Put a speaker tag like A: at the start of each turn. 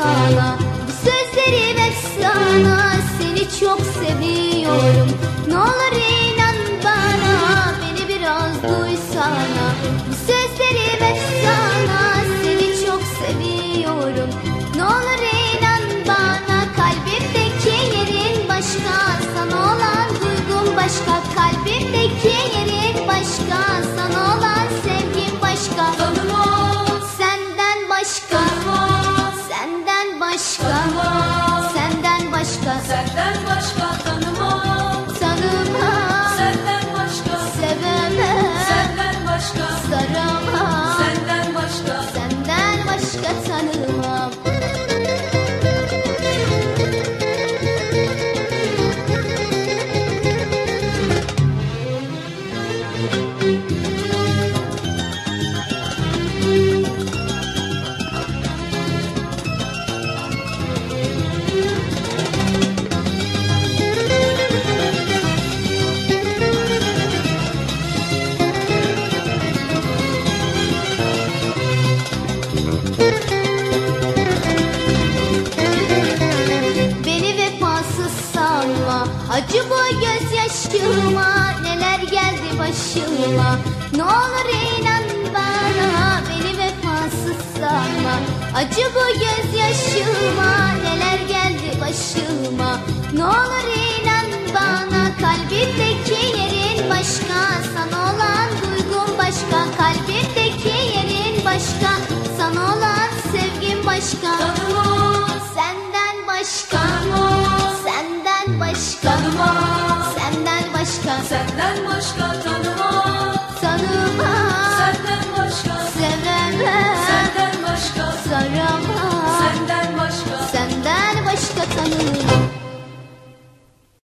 A: sana Sözlerim efsana Seni çok seviyorum. Ne olur başka, senden başka, senden başka. gözyaşıma neler geldi başıma. Ne olur inan bana beni vefasız sanma. Acı bu senden başka